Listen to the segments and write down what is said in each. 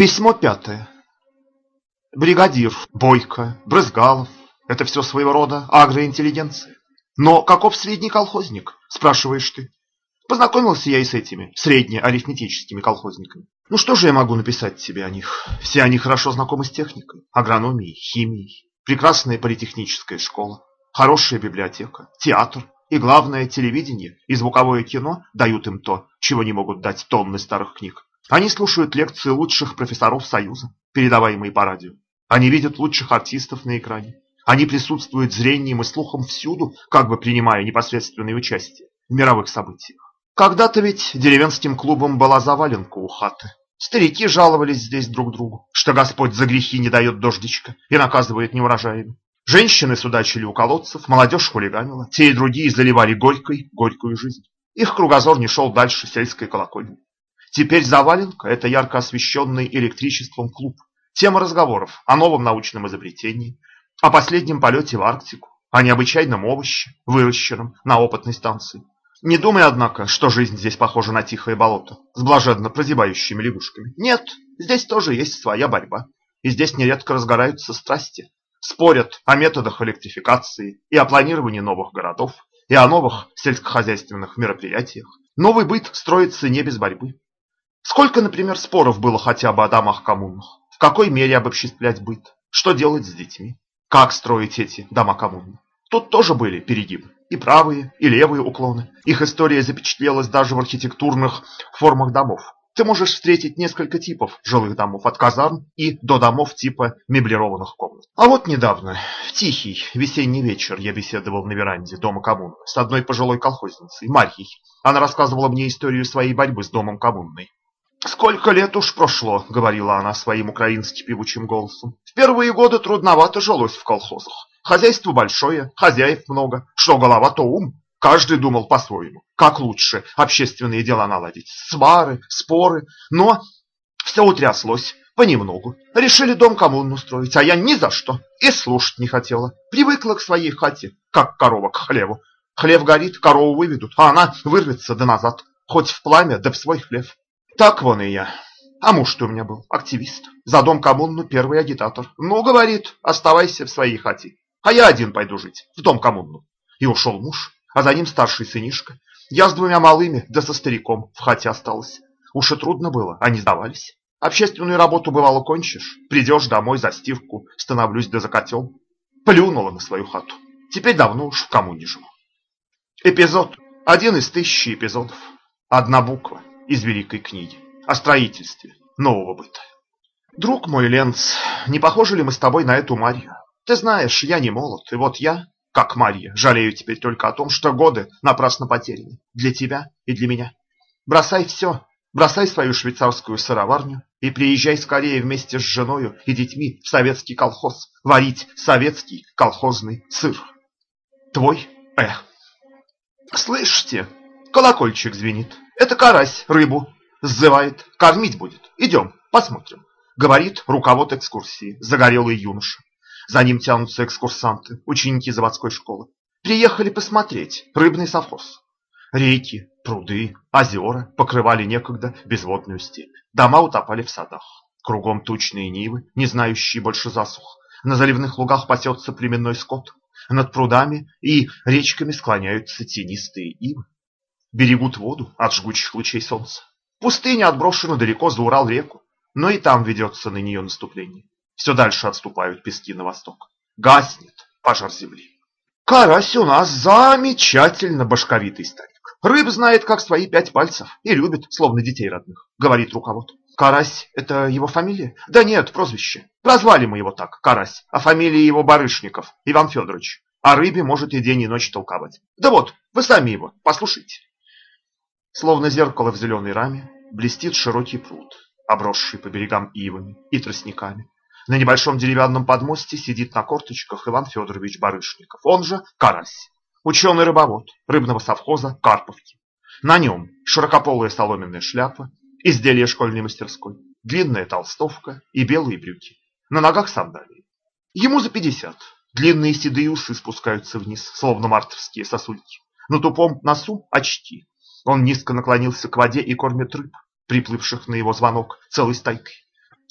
Письмо пятое. Бригадир, Бойко, Брызгалов – это все своего рода агроинтеллигенция. Но каков средний колхозник, спрашиваешь ты? Познакомился я и с этими среднеарифметическими колхозниками. Ну что же я могу написать тебе о них? Все они хорошо знакомы с техникой, агрономией, химией. Прекрасная политехническая школа, хорошая библиотека, театр и, главное, телевидение и звуковое кино дают им то, чего не могут дать тонны старых книг. Они слушают лекции лучших профессоров Союза, передаваемые по радио. Они видят лучших артистов на экране. Они присутствуют зрением и слухом всюду, как бы принимая непосредственное участие в мировых событиях. Когда-то ведь деревенским клубом была заваленка у хаты. Старики жаловались здесь друг другу, что Господь за грехи не дает дождичка и наказывает неурожаями. Женщины судачили у колодцев, молодежь хулиганила, те и другие заливали горькой горькую жизнь. Их кругозор не шел дальше сельской колокольни. Теперь заваленка – это ярко освещенный электричеством клуб. Тема разговоров о новом научном изобретении, о последнем полете в Арктику, о необычайном овоще, выращенном на опытной станции. Не думай, однако, что жизнь здесь похожа на тихое болото с блаженно прозябающими лягушками. Нет, здесь тоже есть своя борьба. И здесь нередко разгораются страсти. Спорят о методах электрификации и о планировании новых городов, и о новых сельскохозяйственных мероприятиях. Новый быт строится не без борьбы. Сколько, например, споров было хотя бы о домах коммунных? В какой мере обобществлять быт? Что делать с детьми? Как строить эти дома коммуны? Тут тоже были перегибы. И правые, и левые уклоны. Их история запечатлелась даже в архитектурных формах домов. Ты можешь встретить несколько типов жилых домов, от казарм и до домов типа меблированных комнат. А вот недавно, в тихий весенний вечер, я беседовал на веранде дома коммуны с одной пожилой колхозницей, Марьей. Она рассказывала мне историю своей борьбы с домом коммунной. «Сколько лет уж прошло», — говорила она своим украински певучим голосом. «В первые годы трудновато жилось в колхозах. Хозяйство большое, хозяев много. Что голова, то ум. Каждый думал по-своему, как лучше общественные дела наладить. Свары, споры. Но все утряслось понемногу. Решили дом коммуну строить, а я ни за что и слушать не хотела. Привыкла к своей хате, как корова к хлеву. Хлев горит, корову выведут, а она вырвется да назад. Хоть в пламя, да в свой хлев. Так вон и я. А муж-то у меня был активист. За дом коммуну первый агитатор. Ну, говорит, оставайся в своей хате. А я один пойду жить, в дом коммуну. И ушел муж, а за ним старший сынишка. Я с двумя малыми, да со стариком в хате осталась. Уж и трудно было, они сдавались. Общественную работу бывало кончишь, придешь домой за стирку, становлюсь да за котел. Плюнула на свою хату. Теперь давно уж в коммуне живу. Эпизод. Один из тысячи эпизодов. Одна буква из великой книги о строительстве нового быта. Друг мой, Ленц, не похожи ли мы с тобой на эту Марью? Ты знаешь, я не молод, и вот я, как Марья, жалею теперь только о том, что годы напрасно потеряны. Для тебя и для меня. Бросай все, бросай свою швейцарскую сыроварню и приезжай скорее вместе с женою и детьми в советский колхоз варить советский колхозный сыр. Твой Э. Слышите? Колокольчик звенит. Это карась рыбу сзывает. Кормить будет. Идем, посмотрим. Говорит руковод экскурсии, загорелый юноша. За ним тянутся экскурсанты, ученики заводской школы. Приехали посмотреть рыбный совхоз. Реки, пруды, озера покрывали некогда безводную степь. Дома утопали в садах. Кругом тучные нивы, не знающие больше засух. На заливных лугах пасется племенной скот. Над прудами и речками склоняются тенистые ивы. Берегут воду от жгучих лучей солнца. Пустыня отброшена далеко за Урал-реку, но и там ведется на нее наступление. Все дальше отступают пески на восток. Гаснет пожар земли. Карась у нас замечательно башковитый старик. Рыб знает, как свои пять пальцев, и любит, словно детей родных, говорит руковод. Карась – это его фамилия? Да нет, прозвище. Прозвали мы его так, Карась, а фамилия его Барышников, Иван Федорович. О рыбе может и день, и ночь толковать. Да вот, вы сами его послушайте. Словно зеркало в зеленой раме блестит широкий пруд, обросший по берегам ивами и тростниками. На небольшом деревянном подмосте сидит на корточках Иван Федорович Барышников, он же Карась, ученый-рыбовод рыбного совхоза Карповки. На нем широкополая соломенная шляпа, изделие школьной мастерской, длинная толстовка и белые брюки. На ногах сандалии. Ему за пятьдесят. Длинные седые усы спускаются вниз, словно мартовские сосульки. На тупом носу очки. Он низко наклонился к воде и кормит рыб, приплывших на его звонок целой стайкой.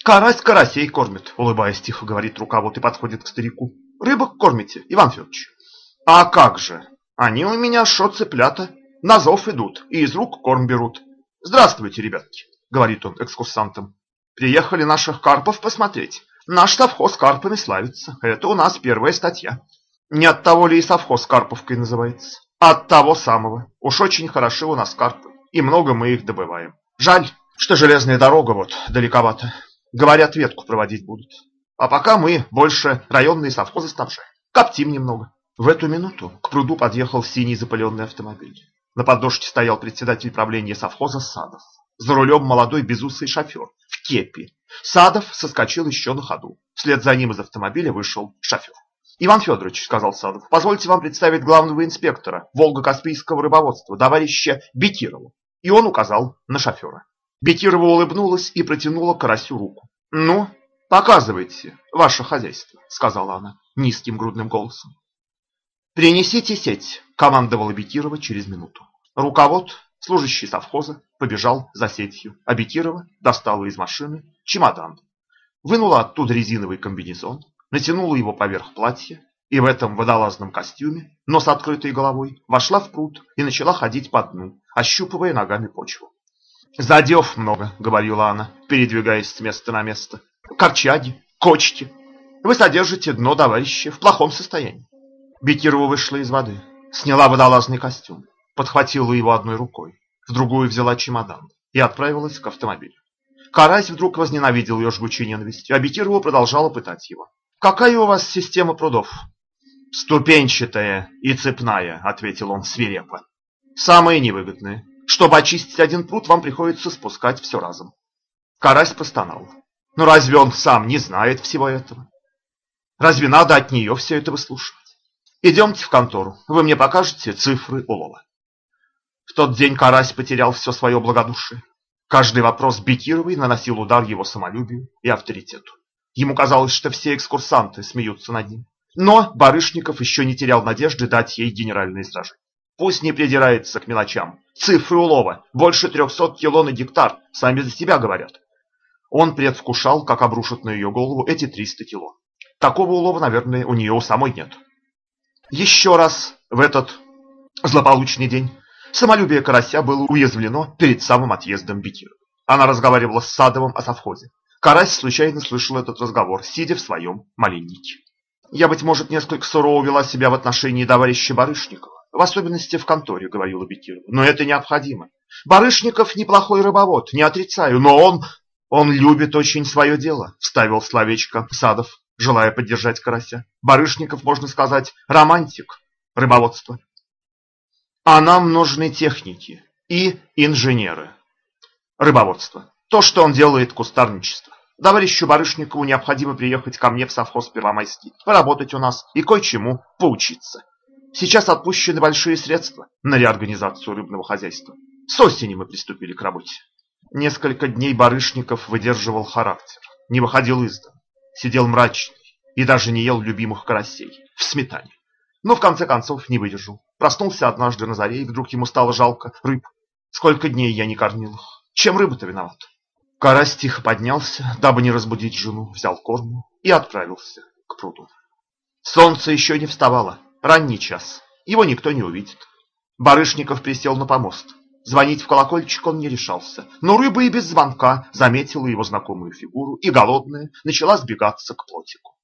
Карась карасей кормит, улыбаясь тихо, говорит руковод и подходит к старику. Рыбок кормите, Иван Федорович? А как же? Они у меня шо цыплята. На зов идут и из рук корм берут. Здравствуйте, ребятки, говорит он экскурсантам. Приехали наших карпов посмотреть. Наш совхоз карпами славится. Это у нас первая статья. Не от того ли и совхоз карповкой называется? От того самого. Уж очень хороши у нас карпы. И много мы их добываем. Жаль, что железная дорога вот далековато. Говорят, ветку проводить будут. А пока мы больше районные совхозы снабжаем. Коптим немного. В эту минуту к пруду подъехал синий запыленный автомобиль. На подножке стоял председатель правления совхоза Садов. За рулем молодой безусый шофер в кепи. Садов соскочил еще на ходу. Вслед за ним из автомобиля вышел шофер. «Иван Федорович», — сказал Садов, — «позвольте вам представить главного инспектора Волго-Каспийского рыбоводства, товарища Бекирова». И он указал на шофера. Бекирова улыбнулась и протянула карасю руку. «Ну, показывайте ваше хозяйство», — сказала она низким грудным голосом. «Принесите сеть», — командовала Бекирова через минуту. Руковод, служащий совхоза, побежал за сетью, а Бекирова достала из машины чемодан. Вынула оттуда резиновый комбинезон, натянула его поверх платья и в этом водолазном костюме, но с открытой головой, вошла в пруд и начала ходить по дну, ощупывая ногами почву. «Задев много», — говорила она, передвигаясь с места на место. «Корчаги, кочки. Вы содержите дно, товарищи, в плохом состоянии». Бекирова вышла из воды, сняла водолазный костюм, подхватила его одной рукой, в другую взяла чемодан и отправилась к автомобилю. Карась вдруг возненавидел ее жгучей ненавистью, а Бекирова продолжала пытать его. «Какая у вас система прудов?» «Ступенчатая и цепная», — ответил он свирепо. «Самые невыгодные. Чтобы очистить один пруд, вам приходится спускать все разом». Карась постонал. «Ну разве он сам не знает всего этого? Разве надо от нее все это выслушивать? Идемте в контору, вы мне покажете цифры улова». В тот день Карась потерял все свое благодушие. Каждый вопрос Бекировой наносил удар его самолюбию и авторитету. Ему казалось, что все экскурсанты смеются над ним. Но Барышников еще не терял надежды дать ей генеральное сражение. Пусть не придирается к мелочам. Цифры улова больше 300 кило на гектар, сами за себя говорят. Он предвкушал, как обрушат на ее голову эти 300 кило. Такого улова, наверное, у нее у самой нет. Еще раз в этот злополучный день самолюбие Карася было уязвлено перед самым отъездом Бекира. Она разговаривала с Садовым о совхозе. Карась случайно слышал этот разговор, сидя в своем маленнике. Я, быть может, несколько сурово вела себя в отношении товарища Барышникова, в особенности в конторе, говорила Бекирова, но это необходимо. Барышников неплохой рыбовод, не отрицаю, но он... он любит очень свое дело, вставил словечко Садов, желая поддержать Карася. Барышников, можно сказать, романтик рыбоводства. А нам нужны техники и инженеры рыбоводства. То, что он делает кустарничество. Товарищу Барышникову необходимо приехать ко мне в совхоз Первомайский, поработать у нас и кое-чему поучиться. Сейчас отпущены большие средства на реорганизацию рыбного хозяйства. С осени мы приступили к работе. Несколько дней Барышников выдерживал характер, не выходил из дома, сидел мрачный и даже не ел любимых карасей в сметане. Но в конце концов не выдержал. Проснулся однажды на заре, и вдруг ему стало жалко рыб. Сколько дней я не кормил их. Чем рыба-то виновата? Карась тихо поднялся, дабы не разбудить жену, взял корму и отправился к пруду. Солнце еще не вставало, ранний час, его никто не увидит. Барышников присел на помост. Звонить в колокольчик он не решался, но рыба и без звонка заметила его знакомую фигуру и, голодная, начала сбегаться к плотику.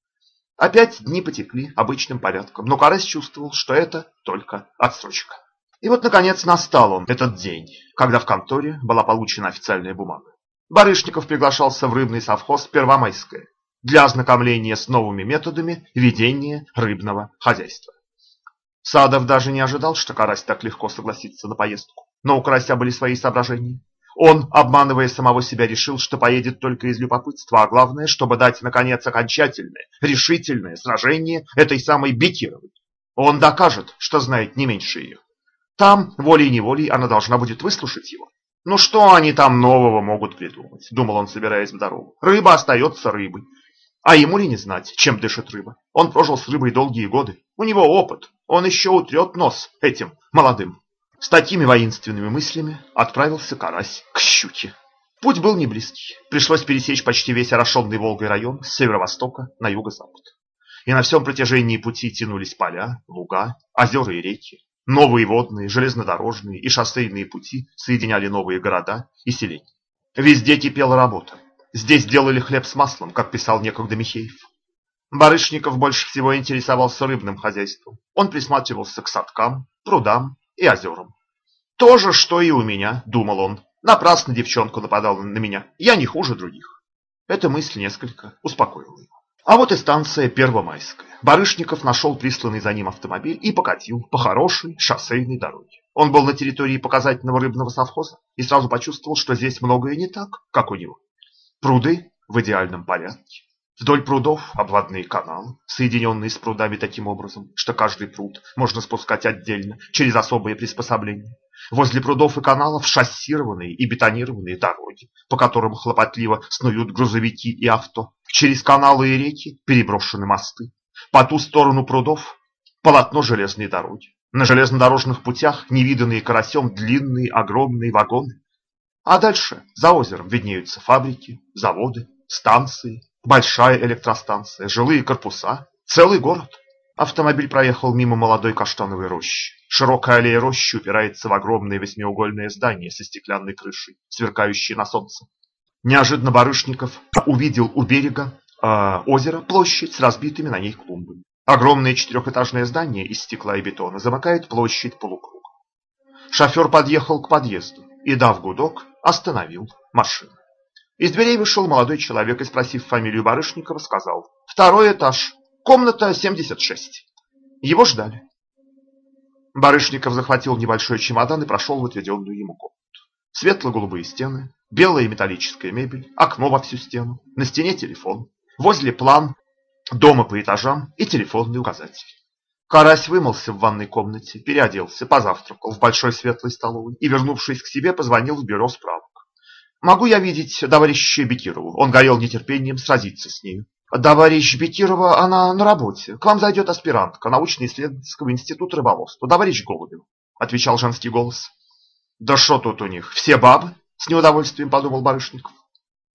Опять дни потекли обычным порядком, но Карась чувствовал, что это только отсрочка. И вот, наконец, настал он, этот день, когда в конторе была получена официальная бумага. Барышников приглашался в рыбный совхоз Первомайское для ознакомления с новыми методами ведения рыбного хозяйства. Садов даже не ожидал, что Карась так легко согласится на поездку, но у Карася были свои соображения. Он, обманывая самого себя, решил, что поедет только из любопытства, а главное, чтобы дать, наконец, окончательное, решительное сражение этой самой Бекировой. Он докажет, что знает не меньше ее. Там, волей-неволей, она должна будет выслушать его. Ну что они там нового могут придумать, думал он, собираясь в дорогу. Рыба остается рыбой. А ему ли не знать, чем дышит рыба? Он прожил с рыбой долгие годы. У него опыт. Он еще утрет нос этим молодым. С такими воинственными мыслями отправился карась к щуке. Путь был не близкий. Пришлось пересечь почти весь орошенный Волгой район с северо-востока на юго-запад. И на всем протяжении пути тянулись поля, луга, озера и реки. Новые водные, железнодорожные и шоссейные пути соединяли новые города и селения. Везде кипела работа. Здесь делали хлеб с маслом, как писал некогда Михеев. Барышников больше всего интересовался рыбным хозяйством. Он присматривался к садкам, прудам и озерам. То же, что и у меня, думал он. Напрасно девчонка нападала на меня. Я не хуже других. Эта мысль несколько успокоила его. А вот и станция Первомайская. Барышников нашел присланный за ним автомобиль и покатил по хорошей шоссейной дороге. Он был на территории показательного рыбного совхоза и сразу почувствовал, что здесь многое не так, как у него. Пруды в идеальном порядке. Вдоль прудов обводные каналы, соединенные с прудами таким образом, что каждый пруд можно спускать отдельно через особые приспособления. Возле прудов и каналов шассированные и бетонированные дороги, по которым хлопотливо снуют грузовики и авто. Через каналы и реки переброшены мосты. По ту сторону прудов полотно железной дороги. На железнодорожных путях невиданные карасем длинные огромные вагоны. А дальше за озером виднеются фабрики, заводы, станции, большая электростанция, жилые корпуса, целый город. Автомобиль проехал мимо молодой каштановой рощи. Широкая аллея рощи упирается в огромное восьмиугольное здание со стеклянной крышей, сверкающей на солнце. Неожиданно Барышников увидел у берега э, озера площадь с разбитыми на ней клумбами. Огромное четырехэтажное здание из стекла и бетона замыкает площадь полукруга. Шофер подъехал к подъезду и, дав гудок, остановил машину. Из дверей вышел молодой человек и, спросив фамилию Барышникова, сказал «Второй этаж, комната 76». Его ждали. Барышников захватил небольшой чемодан и прошел в отведенную ему комнату. Светло-голубые стены, белая металлическая мебель, окно во всю стену, на стене телефон, возле план дома по этажам и телефонный указатель. Карась вымылся в ванной комнате, переоделся, позавтракал в большой светлой столовой и, вернувшись к себе, позвонил в бюро справок. «Могу я видеть товарища Бекирову?» Он горел нетерпением сразиться с нею. «Товарищ Бекирова, она на работе. К вам зайдет аспирантка научно-исследовательского института рыболовства, товарищ Голубев», — отвечал женский голос. «Да что тут у них, все бабы?» — с неудовольствием подумал Барышников.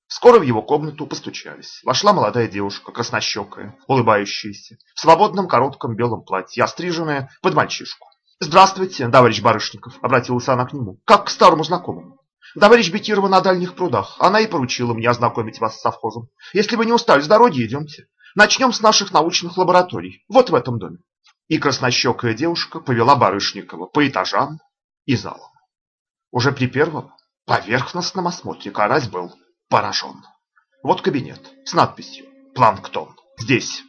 Скоро в его комнату постучались. Вошла молодая девушка, краснощекая, улыбающаяся, в свободном коротком белом платье, остриженная под мальчишку. «Здравствуйте, товарищ Барышников», — обратилась она к нему, как к старому знакомому. Товарищ Бекирова на дальних прудах. Она и поручила мне ознакомить вас с совхозом. Если вы не устали с дороги, идемте. Начнем с наших научных лабораторий. Вот в этом доме. И краснощекая девушка повела Барышникова по этажам и залам. Уже при первом поверхностном осмотре Карась был поражен. Вот кабинет с надписью «Планктон». Здесь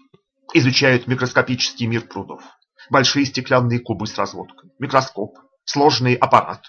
изучают микроскопический мир прудов. Большие стеклянные кубы с разводкой, микроскоп, сложные аппараты.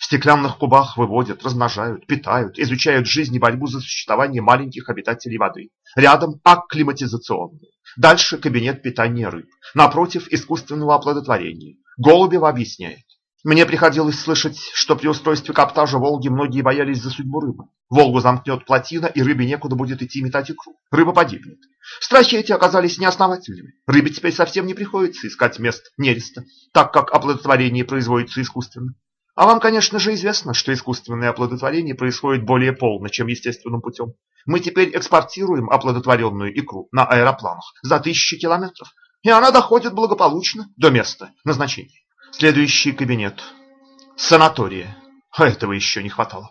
В стеклянных кубах выводят, размножают, питают, изучают жизнь и борьбу за существование маленьких обитателей воды. Рядом акклиматизационный. Дальше кабинет питания рыб. Напротив искусственного оплодотворения. Голубева объясняет. Мне приходилось слышать, что при устройстве каптажа Волги многие боялись за судьбу рыбы. Волгу замкнет плотина, и рыбе некуда будет идти метать икру. Рыба погибнет. Страхи эти оказались неосновательными. Рыбе теперь совсем не приходится искать мест нереста, так как оплодотворение производится искусственно. А вам, конечно же, известно, что искусственное оплодотворение происходит более полно, чем естественным путем. Мы теперь экспортируем оплодотворенную икру на аэропланах за тысячи километров, и она доходит благополучно до места назначения. Следующий кабинет. Санатория. А этого еще не хватало.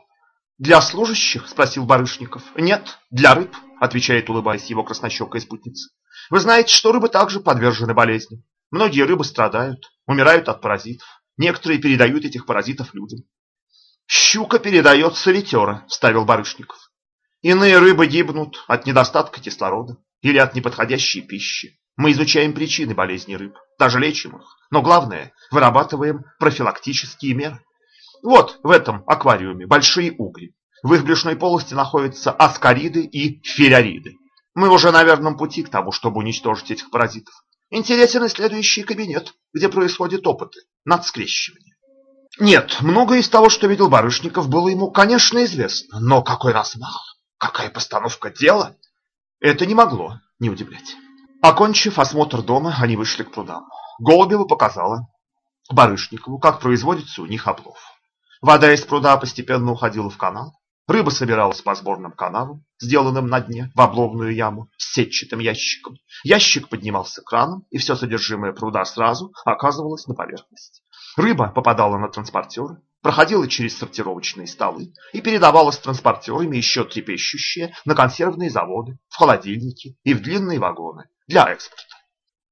«Для служащих?» – спросил Барышников. «Нет, для рыб», – отвечает, улыбаясь его краснощекая спутница. «Вы знаете, что рыбы также подвержены болезням. Многие рыбы страдают, умирают от паразитов. Некоторые передают этих паразитов людям. «Щука передает солитера», – вставил Барышников. «Иные рыбы гибнут от недостатка кислорода или от неподходящей пищи. Мы изучаем причины болезней рыб, даже лечим их. Но главное, вырабатываем профилактические меры. Вот в этом аквариуме большие угри. В их брюшной полости находятся аскариды и филариды. Мы уже на верном пути к тому, чтобы уничтожить этих паразитов. Интересен и следующий кабинет, где происходят опыты над скрещиванием. Нет, многое из того, что видел Барышников, было ему, конечно, известно. Но какой размах, какая постановка дела, это не могло не удивлять. Окончив осмотр дома, они вышли к прудам. Голубева показала Барышникову, как производится у них облов. Вода из пруда постепенно уходила в канал, Рыба собиралась по сборным канавам, сделанным на дне, в обловную яму с сетчатым ящиком. Ящик поднимался краном, и все содержимое пруда сразу оказывалось на поверхности. Рыба попадала на транспортеры, проходила через сортировочные столы и передавалась транспортерами еще трепещущие на консервные заводы, в холодильники и в длинные вагоны для экспорта.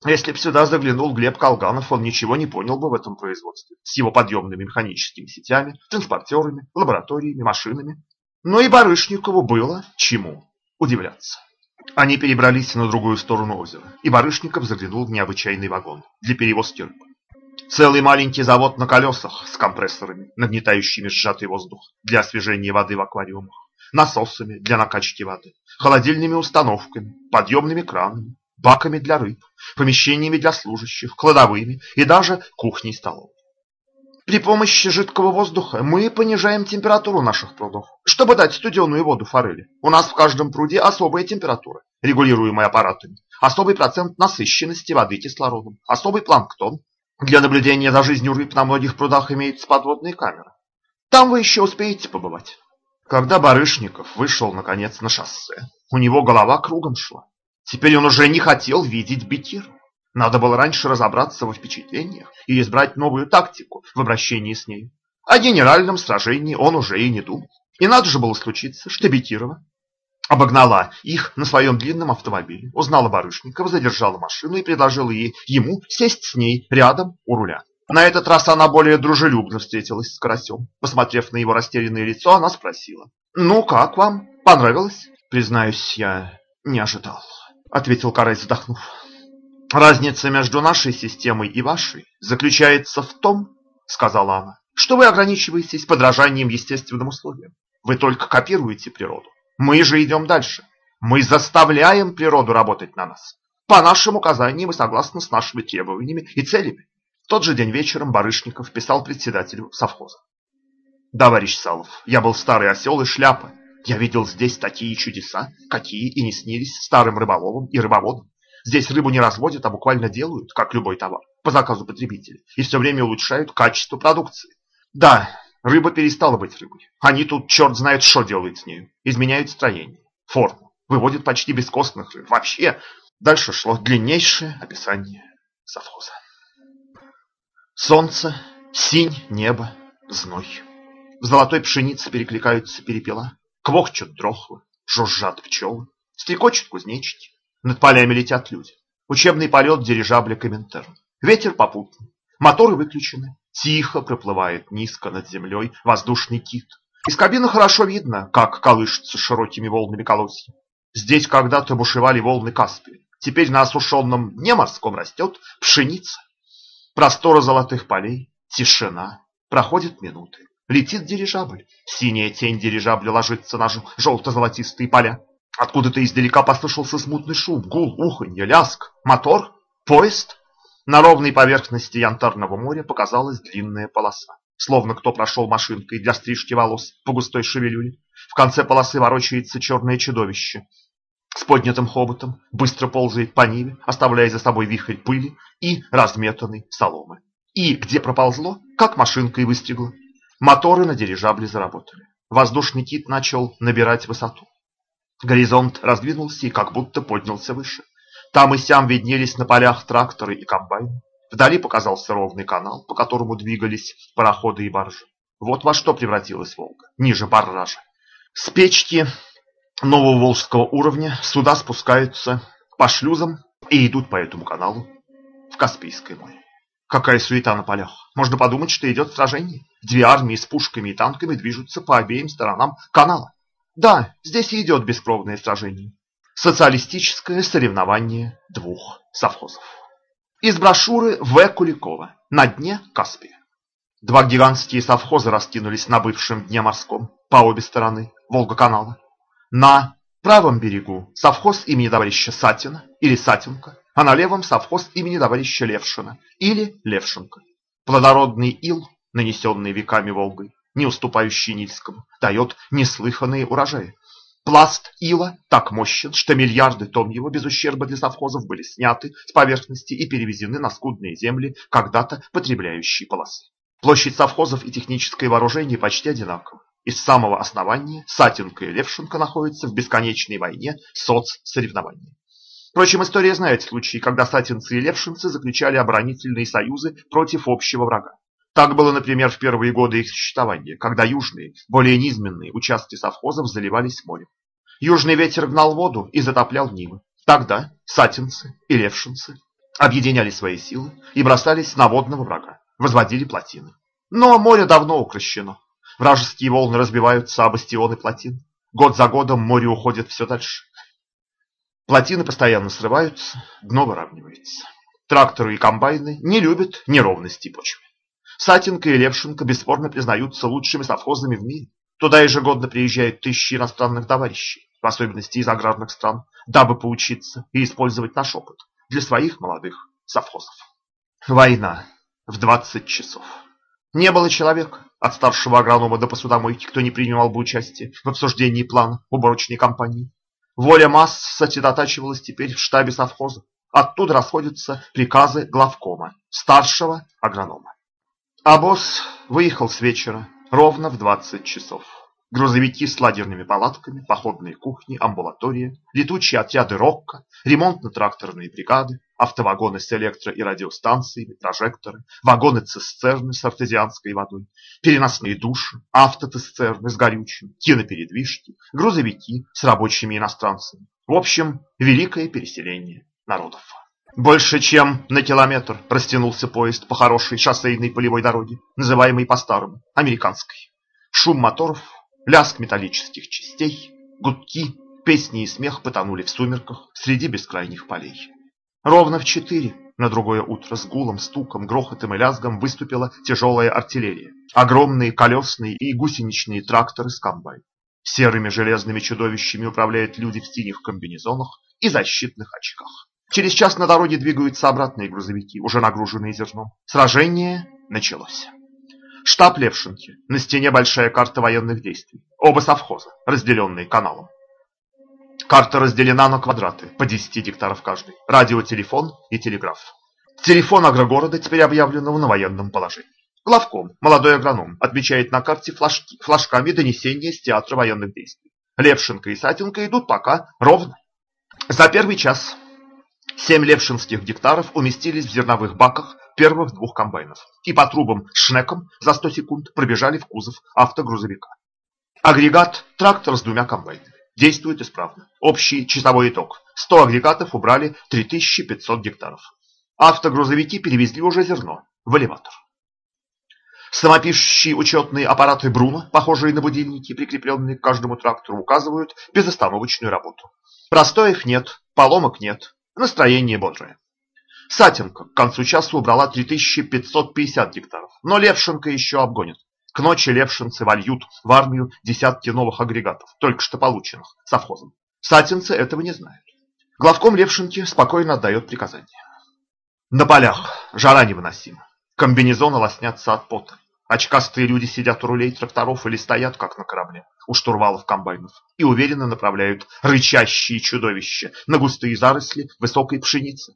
Если б сюда заглянул Глеб Колганов, он ничего не понял бы в этом производстве, с его подъемными механическими сетями, транспортерами, лабораториями, машинами. Но и Барышникову было чему удивляться. Они перебрались на другую сторону озера, и Барышников заглянул в необычайный вагон для перевозки рыбы. Целый маленький завод на колесах с компрессорами, нагнетающими сжатый воздух для освежения воды в аквариумах, насосами для накачки воды, холодильными установками, подъемными кранами, баками для рыб, помещениями для служащих, кладовыми и даже кухней столовой. При помощи жидкого воздуха мы понижаем температуру наших прудов, чтобы дать студеную воду форели. У нас в каждом пруде особая температура, регулируемая аппаратами, особый процент насыщенности воды кислородом, особый планктон. Для наблюдения за жизнью рыб на многих прудах имеются подводные камеры. Там вы еще успеете побывать. Когда Барышников вышел, наконец, на шоссе, у него голова кругом шла. Теперь он уже не хотел видеть Бекир. Надо было раньше разобраться во впечатлениях и избрать новую тактику в обращении с ней. О генеральном сражении он уже и не думал. И надо же было случиться, что Бекирова обогнала их на своем длинном автомобиле, узнала Барышникова, задержала машину и предложила ей, ему сесть с ней рядом у руля. На этот раз она более дружелюбно встретилась с Карасем. Посмотрев на его растерянное лицо, она спросила. «Ну, как вам? Понравилось?» «Признаюсь, я не ожидал». — ответил Карась, вздохнув. «Разница между нашей системой и вашей заключается в том, — сказала она, — что вы ограничиваетесь подражанием естественным условиям. Вы только копируете природу. Мы же идем дальше. Мы заставляем природу работать на нас. По нашим указаниям и согласно с нашими требованиями и целями. В тот же день вечером Барышников писал председателю совхоза. «Товарищ Салов, я был старый осел и шляпа, я видел здесь такие чудеса, какие и не снились старым рыболовам и рыбоводам. Здесь рыбу не разводят, а буквально делают, как любой товар, по заказу потребителя, и все время улучшают качество продукции. Да, рыба перестала быть рыбой. Они тут черт знает что делают с нею. Изменяют строение, форму, выводят почти бескостных рыб. Вообще, дальше шло длиннейшее описание совхоза. Солнце, синь, небо, зной. В золотой пшенице перекликаются перепела. Квохчут дрохлы, жужжат пчелы, стрекочут кузнечики. Над полями летят люди. Учебный полет дирижабля Коминтерн. Ветер попутный. Моторы выключены. Тихо проплывает низко над землей воздушный кит. Из кабины хорошо видно, как колышется широкими волнами колосья. Здесь когда-то бушевали волны Каспия. Теперь на осушенном дне морском растет пшеница. Просторы золотых полей, тишина. Проходят минуты. Летит дирижабль. Синяя тень дирижабля ложится на желто-золотистые поля. Откуда-то издалека послышался смутный шум, гул, уханье, ляск. Мотор? Поезд? На ровной поверхности янтарного моря показалась длинная полоса. Словно кто прошел машинкой для стрижки волос по густой шевелюре. В конце полосы ворочается черное чудовище. С поднятым хоботом быстро ползает по ниве, оставляя за собой вихрь пыли и разметанной соломы. И где проползло, как машинкой выстрело. Моторы на дирижабле заработали. Воздушный кит начал набирать высоту. Горизонт раздвинулся и как будто поднялся выше. Там и сям виднелись на полях тракторы и комбайны. Вдали показался ровный канал, по которому двигались пароходы и баржи. Вот во что превратилась Волга, ниже барража. С печки нового волжского уровня суда спускаются по шлюзам и идут по этому каналу в Каспийское море. Какая суета на полях. Можно подумать, что идет сражение. Две армии с пушками и танками движутся по обеим сторонам канала. Да, здесь и идет бескровное сражение. Социалистическое соревнование двух совхозов. Из брошюры В. Куликова «На дне Каспия». Два гигантские совхоза раскинулись на бывшем дне морском по обе стороны Волга-канала. На правом берегу совхоз имени товарища Сатина или Сатенко, а на левом совхоз имени товарища Левшина или Левшенко. Плодородный ил, нанесенный веками Волгой, не уступающий Нильскому, дает неслыханные урожаи. Пласт ила так мощен, что миллиарды тонн его без ущерба для совхозов были сняты с поверхности и перевезены на скудные земли, когда-то потребляющие полосы. Площадь совхозов и техническое вооружение почти одинаковы. из самого основания Сатинка и Левшенко находятся в бесконечной войне соцсоревнований. Впрочем, история знает случаи, когда сатинцы и левшинцы заключали оборонительные союзы против общего врага. Так было, например, в первые годы их существования, когда южные, более низменные участки совхозов заливались морем. Южный ветер гнал воду и затоплял Нивы. Тогда сатинцы и левшинцы объединяли свои силы и бросались на водного врага, возводили плотины. Но море давно укращено. Вражеские волны разбиваются о бастионы плотин. Год за годом море уходит все дальше. Плотины постоянно срываются, дно выравнивается. Тракторы и комбайны не любят неровности почвы. Сатинка и Левшенко бесспорно признаются лучшими совхозами в мире. Туда ежегодно приезжают тысячи иностранных товарищей, в особенности из аграрных стран, дабы поучиться и использовать наш опыт для своих молодых совхозов. Война в 20 часов. Не было человека, от старшего агронома до посудомойки, кто не принимал бы участие в обсуждении плана уборочной кампании. Воля масс сосредотачивалась теперь в штабе совхоза. Оттуда расходятся приказы главкома, старшего агронома. А выехал с вечера ровно в 20 часов. Грузовики с ладерными палатками, походные кухни, амбулатория, летучие отряды РОККО, ремонтно-тракторные бригады, автовагоны с электро- и радиостанциями, прожекторы, вагоны-цистерны с артезианской водой, переносные души, автоцистерны с горючим, кинопередвижки, грузовики с рабочими иностранцами. В общем, великое переселение народов. Больше чем на километр растянулся поезд по хорошей шоссейной полевой дороге, называемой по-старому американской. Шум моторов, Лязг металлических частей, гудки, песни и смех потонули в сумерках среди бескрайних полей. Ровно в четыре на другое утро с гулом, стуком, грохотом и лязгом выступила тяжелая артиллерия. Огромные колесные и гусеничные тракторы с комбайн. Серыми железными чудовищами управляют люди в синих комбинезонах и защитных очках. Через час на дороге двигаются обратные грузовики, уже нагруженные зерном. Сражение началось. Штаб Левшинки. На стене большая карта военных действий. Оба совхоза, разделенные каналом. Карта разделена на квадраты, по 10 гектаров каждый. Радиотелефон и телеграф. Телефон агрогорода теперь объявленного на военном положении. Главком, молодой агроном, отмечает на карте флажки, флажками донесения с театра военных действий. Левшинка и Сатинка идут пока ровно. За первый час семь левшинских гектаров уместились в зерновых баках первых двух комбайнов и по трубам шнеком за 100 секунд пробежали в кузов автогрузовика. Агрегат – трактор с двумя комбайнами. Действует исправно. Общий часовой итог. 100 агрегатов убрали 3500 гектаров. Автогрузовики перевезли уже зерно в элеватор. Самопишущие учетные аппараты Бруно, похожие на будильники, прикрепленные к каждому трактору, указывают безостановочную работу. Простоев нет, поломок нет, настроение бодрое. Сатенко к концу часа убрала 3550 гектаров, но Левшенко еще обгонит. К ночи левшинцы вольют в армию десятки новых агрегатов, только что полученных совхозом. Сатинцы этого не знают. Главком Левшинки спокойно отдает приказания. На полях жара невыносима. Комбинезоны лоснятся от пота. Очкастые люди сидят у рулей тракторов или стоят, как на корабле, у штурвалов комбайнов, и уверенно направляют рычащие чудовища на густые заросли высокой пшеницы.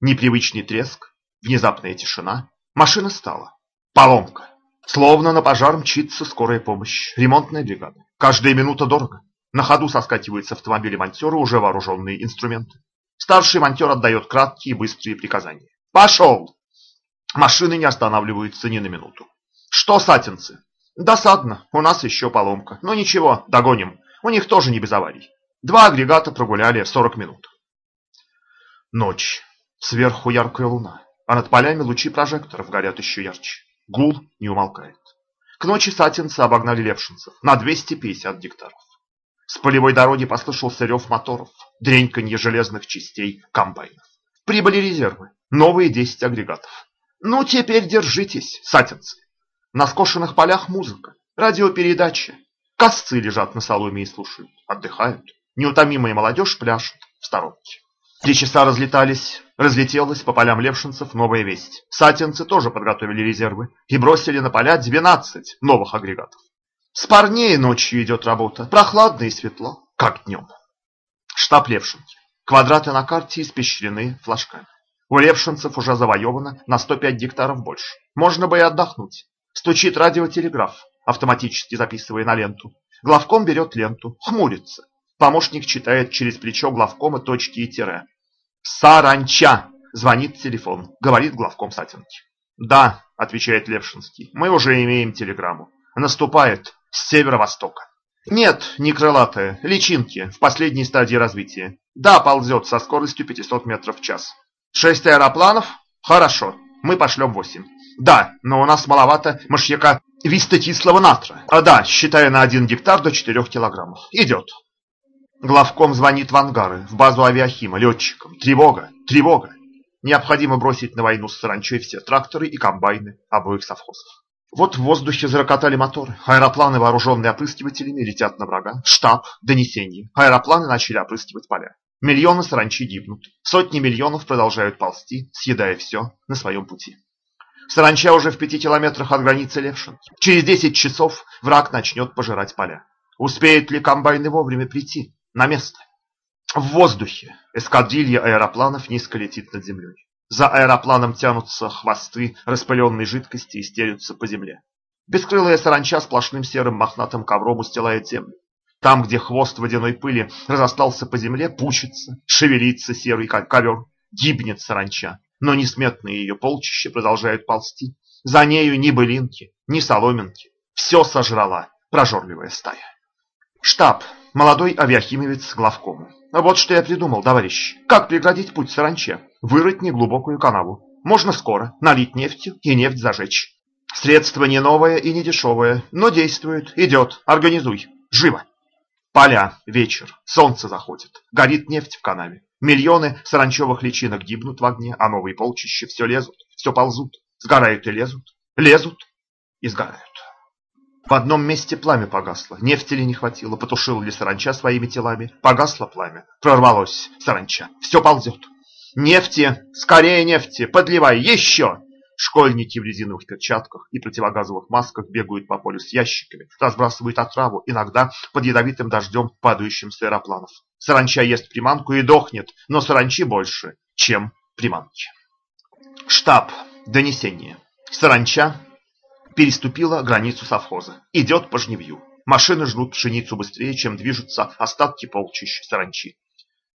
Непривычный треск, внезапная тишина. Машина стала. Поломка. Словно на пожар мчится скорая помощь, ремонтная бригада. Каждая минута дорого. На ходу соскакиваются автомобили монтера, уже вооруженные инструменты. Старший монтер отдает краткие быстрые приказания. «Пошел!» Машины не останавливаются ни на минуту. «Что, сатинцы?» «Досадно, у нас еще поломка. Но ничего, догоним. У них тоже не без аварий. Два агрегата прогуляли 40 минут». Ночь. Сверху яркая луна, а над полями лучи прожекторов горят еще ярче. Гул не умолкает. К ночи сатинцы обогнали левшинцев на 250 гектаров. С полевой дороги послышался рев моторов, дреньканье железных частей комбайнов. Прибыли резервы, новые 10 агрегатов. Ну, теперь держитесь, сатинцы. На скошенных полях музыка, радиопередача. Косцы лежат на соломе и слушают, отдыхают. Неутомимая молодежь пляшет в сторонке. Три часа разлетались, разлетелась по полям левшинцев новая весть. Сатинцы тоже подготовили резервы и бросили на поля 12 новых агрегатов. С парней ночью идет работа, прохладно и светло, как днем. Штаб Левшинки. Квадраты на карте испещрены флажками. У левшинцев уже завоевано на 105 гектаров больше. Можно бы и отдохнуть. Стучит радиотелеграф. автоматически записывая на ленту. Главком берет ленту, хмурится. Помощник читает через плечо главкома точки и тире. «Саранча!» – звонит телефон, говорит главком Сатинки. «Да», – отвечает Левшинский, – «мы уже имеем телеграмму. Наступает с северо-востока». «Нет, не крылатая, личинки в последней стадии развития. Да, ползет со скоростью 500 метров в час. Шесть аэропланов? Хорошо, мы пошлем восемь. Да, но у нас маловато мышьяка вистотислого натра. А да, считая на один гектар до 4 килограммов. Идет. Главком звонит в ангары, в базу авиахима, летчикам. Тревога, тревога. Необходимо бросить на войну с саранчой все тракторы и комбайны обоих совхозов. Вот в воздухе зарокотали моторы. Аэропланы, вооруженные опрыскивателями, летят на врага. Штаб, донесение. Аэропланы начали опрыскивать поля. Миллионы саранчи гибнут. Сотни миллионов продолжают ползти, съедая все на своем пути. Саранча уже в пяти километрах от границы Левшин. Через десять часов враг начнет пожирать поля. Успеют ли комбайны вовремя прийти на место? В воздухе эскадрилья аэропланов низко летит над землей. За аэропланом тянутся хвосты распыленной жидкости и стелются по земле. Бескрылая саранча сплошным серым мохнатым ковром устилает землю. Там, где хвост водяной пыли разостался по земле, пучится, шевелится серый ковер, гибнет саранча. Но несметные ее полчища продолжают ползти. За нею ни былинки, ни соломинки. Все сожрала прожорливая стая. Штаб. Молодой авиахимовец главкому. Вот что я придумал, товарищ. Как преградить путь саранче? Вырыть неглубокую канаву. Можно скоро налить нефтью и нефть зажечь. Средство не новое и не дешевое, но действует, идет. Организуй. Живо. Поля, вечер, солнце заходит, горит нефть в канаве. Миллионы саранчевых личинок гибнут в огне, а новые полчища все лезут, все ползут, сгорают и лезут, лезут и сгорают. В одном месте пламя погасло, нефти ли не хватило, потушил ли саранча своими телами. Погасло пламя, прорвалось саранча, все ползет. Нефти, скорее нефти, подливай, еще! Школьники в резиновых перчатках и противогазовых масках бегают по полю с ящиками, разбрасывают отраву, иногда под ядовитым дождем, падающим с аэропланов. Саранча ест приманку и дохнет, но саранчи больше, чем приманки. Штаб. Донесение. Саранча переступила границу совхоза. Идет по жневью. Машины жгут пшеницу быстрее, чем движутся остатки полчищ саранчи.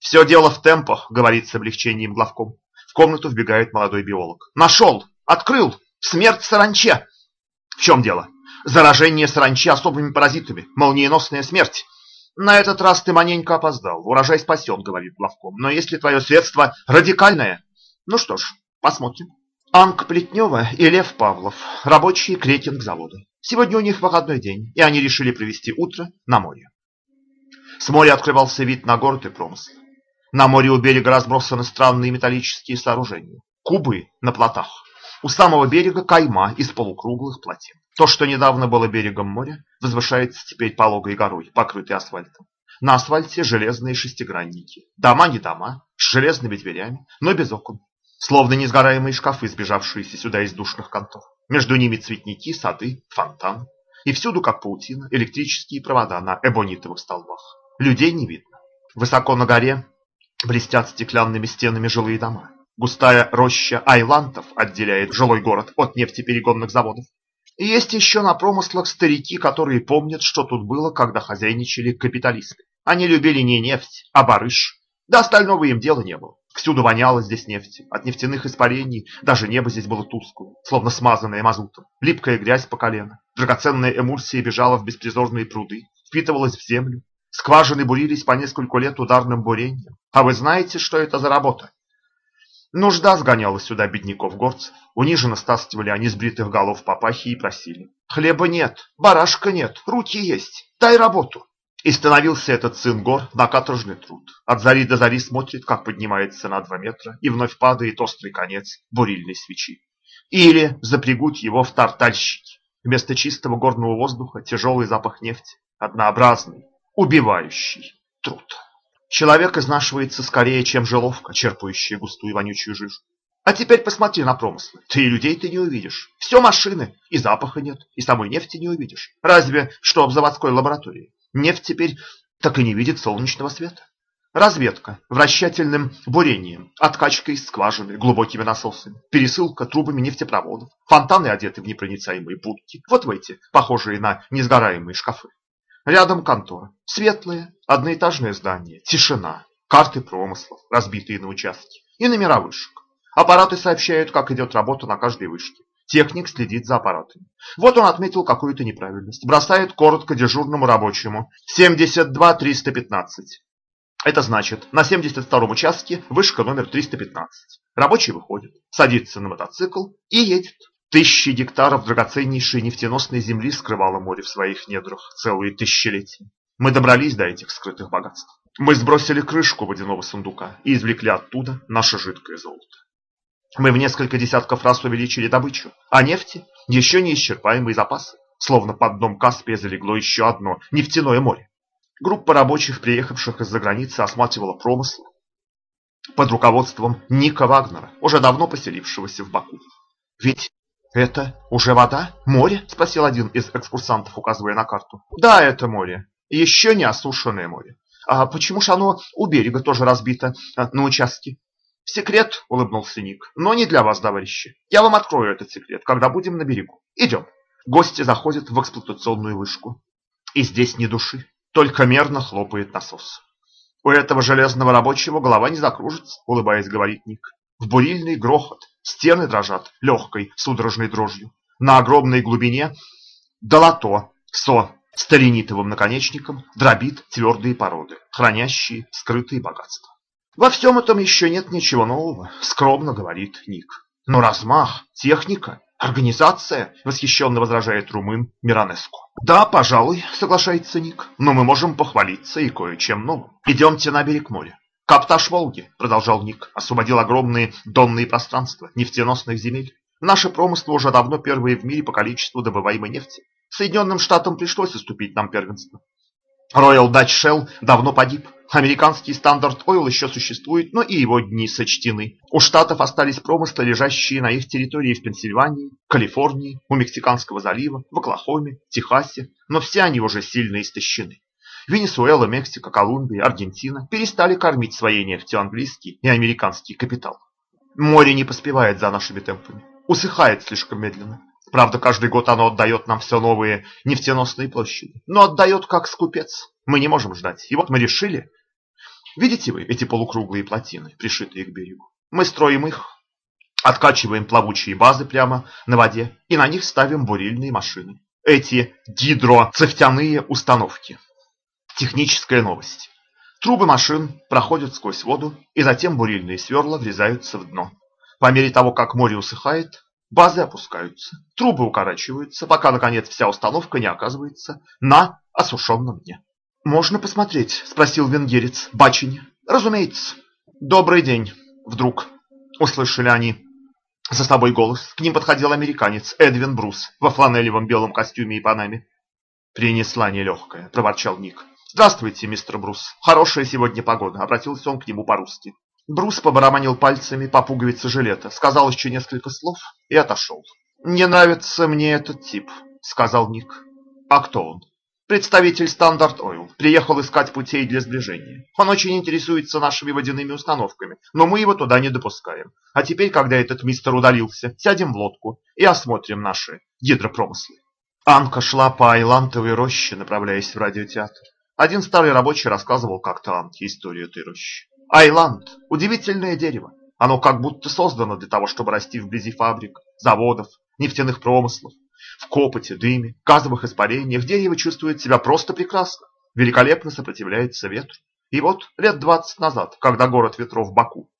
«Все дело в темпах», — говорит с облегчением главком. В комнату вбегает молодой биолог. «Нашел! Открыл! Смерть саранче!» «В чем дело?» «Заражение саранчи особыми паразитами. Молниеносная смерть!» «На этот раз ты маненько опоздал. Урожай спасен», — говорит главком. «Но если твое средство радикальное...» «Ну что ж, посмотрим». Анка Плетнева и Лев Павлов, рабочие Кретинг завода. Сегодня у них выходной день, и они решили провести утро на море. С моря открывался вид на город и промысл. На море у берега разбросаны странные металлические сооружения. Кубы на плотах. У самого берега кайма из полукруглых плотин. То, что недавно было берегом моря, возвышается теперь пологой горой, покрытой асфальтом. На асфальте железные шестигранники. Дома не дома, с железными дверями, но без окон. Словно несгораемые шкафы, сбежавшиеся сюда из душных контор. Между ними цветники, сады, фонтан. И всюду, как паутина, электрические провода на эбонитовых столбах. Людей не видно. Высоко на горе блестят стеклянными стенами жилые дома. Густая роща айлантов отделяет жилой город от нефтеперегонных заводов. И есть еще на промыслах старики, которые помнят, что тут было, когда хозяйничали капиталисты. Они любили не нефть, а барыш. До остального им дела не было. Всюду воняло здесь нефтью. От нефтяных испарений даже небо здесь было тусклое, словно смазанное мазутом. Липкая грязь по колено. Драгоценная эмульсия бежала в беспризорные пруды, впитывалась в землю. Скважины бурились по несколько лет ударным бурением. А вы знаете, что это за работа? Нужда сгоняла сюда бедняков-горцев. Униженно стаскивали они с бритых голов папахи и просили. Хлеба нет, барашка нет, руки есть, дай работу. И становился этот сын гор на каторжный труд. От зари до зари смотрит, как поднимается на два метра, и вновь падает острый конец бурильной свечи. Или запрягут его в тартальщики. Вместо чистого горного воздуха тяжелый запах нефти, однообразный, убивающий труд. Человек изнашивается скорее, чем жиловка, черпающая густую вонючую жижу. А теперь посмотри на промыслы. Ты людей ты не увидишь. Все машины, и запаха нет, и самой нефти не увидишь. Разве что в заводской лаборатории. Нефть теперь так и не видит солнечного света. Разведка вращательным бурением, откачка из скважины глубокими насосами, пересылка трубами нефтепроводов, фонтаны одеты в непроницаемые будки, вот в эти, похожие на несгораемые шкафы. Рядом контора, светлое, одноэтажное здание, тишина, карты промыслов, разбитые на участки, и номера вышек. Аппараты сообщают, как идет работа на каждой вышке. Техник следит за аппаратами. Вот он отметил какую-то неправильность. Бросает коротко дежурному рабочему. 72-315. Это значит, на 72-м участке вышка номер 315. Рабочий выходит, садится на мотоцикл и едет. Тысячи гектаров драгоценнейшей нефтеносной земли скрывало море в своих недрах целые тысячелетия. Мы добрались до этих скрытых богатств. Мы сбросили крышку водяного сундука и извлекли оттуда наше жидкое золото. Мы в несколько десятков раз увеличили добычу, а нефти еще неисчерпаемые запасы. Словно под дном Каспия залегло еще одно нефтяное море. Группа рабочих, приехавших из-за границы, осматривала промысл под руководством Ника Вагнера, уже давно поселившегося в Баку. «Ведь это уже вода? Море?» – спросил один из экскурсантов, указывая на карту. «Да, это море. Еще не осушенное море. А почему же оно у берега тоже разбито а, на участке?» «Секрет», – улыбнулся Ник, – «но не для вас, товарищи. Я вам открою этот секрет, когда будем на берегу. Идем». Гости заходят в эксплуатационную вышку. И здесь ни души. Только мерно хлопает насос. У этого железного рабочего голова не закружится, улыбаясь, говорит Ник. В бурильный грохот, стены дрожат легкой судорожной дрожью. На огромной глубине долото со сталинитовым наконечником дробит твердые породы, хранящие скрытые богатства. Во всем этом еще нет ничего нового, скромно говорит Ник. Но размах, техника «Организация?» – восхищенно возражает румын Миранеску. «Да, пожалуй», – соглашается Ник, – «но мы можем похвалиться и кое-чем новым. Идемте на берег моря». «Каптаж Волги», – продолжал Ник, – освободил огромные донные пространства нефтеносных земель. Наши промыслы уже давно первые в мире по количеству добываемой нефти. Соединенным Штатам пришлось уступить нам первенство. Royal Dutch Shell давно погиб. Американский стандарт Oil еще существует, но и его дни сочтены. У штатов остались промыслы, лежащие на их территории в Пенсильвании, Калифорнии, у Мексиканского залива, в Оклахоме, Техасе, но все они уже сильно истощены. Венесуэла, Мексика, Колумбия, Аргентина перестали кормить своей нефтью английский и американский капитал. Море не поспевает за нашими темпами, усыхает слишком медленно. Правда, каждый год оно отдает нам все новые нефтеносные площади. Но отдает как скупец. Мы не можем ждать. И вот мы решили... Видите вы эти полукруглые плотины, пришитые к берегу? Мы строим их, откачиваем плавучие базы прямо на воде и на них ставим бурильные машины. Эти гидроцефтяные установки. Техническая новость. Трубы машин проходят сквозь воду, и затем бурильные сверла врезаются в дно. По мере того, как море усыхает, Базы опускаются, трубы укорачиваются, пока, наконец, вся установка не оказывается на осушенном дне. «Можно посмотреть?» – спросил венгерец Бачини. «Разумеется». «Добрый день!» – вдруг услышали они за собой голос. К ним подходил американец Эдвин Брус во фланелевом белом костюме и панаме. «Принесла нелегкая», – проворчал Ник. «Здравствуйте, мистер Брус. Хорошая сегодня погода», – обратился он к нему по-русски. Брус побарабанил пальцами по пуговице жилета, сказал еще несколько слов и отошел. «Не нравится мне этот тип», — сказал Ник. «А кто он?» «Представитель Стандарт Ойл. Приехал искать путей для сближения. Он очень интересуется нашими водяными установками, но мы его туда не допускаем. А теперь, когда этот мистер удалился, сядем в лодку и осмотрим наши гидропромыслы». Анка шла по Айлантовой роще, направляясь в радиотеатр. Один старый рабочий рассказывал как-то историю этой рощи. Айланд – удивительное дерево. Оно как будто создано для того, чтобы расти вблизи фабрик, заводов, нефтяных промыслов. В копоте, дыме, газовых испарениях дерево чувствует себя просто прекрасно, великолепно сопротивляется ветру. И вот лет 20 назад, когда город ветров Баку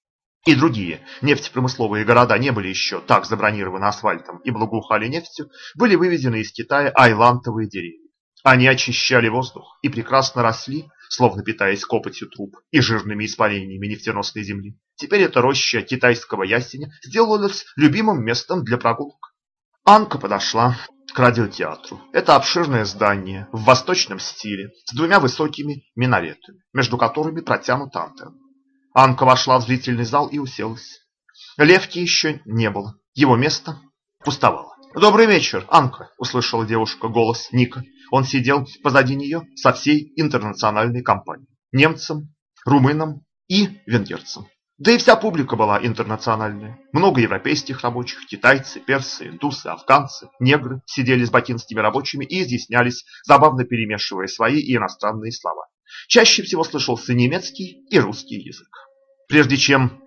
и другие нефтепромысловые города не были еще так забронированы асфальтом и благоухали нефтью, были вывезены из Китая айлантовые деревья. Они очищали воздух и прекрасно росли, словно питаясь копотью труб и жирными испарениями нефтеносной земли. Теперь эта роща китайского ясеня сделалась любимым местом для прогулок. Анка подошла к радиотеатру. Это обширное здание в восточном стиле с двумя высокими минаретами, между которыми протянута антенна. Анка вошла в зрительный зал и уселась. Левки еще не было. Его место пустовало. «Добрый вечер, Анка!» – услышала девушка голос Ника. Он сидел позади нее со всей интернациональной компанией. Немцам румынам и венгерцам. Да и вся публика была интернациональная. Много европейских рабочих, китайцы, персы, индусы, афганцы, негры сидели с бакинскими рабочими и изъяснялись, забавно перемешивая свои и иностранные слова. Чаще всего слышался немецкий и русский язык. Прежде чем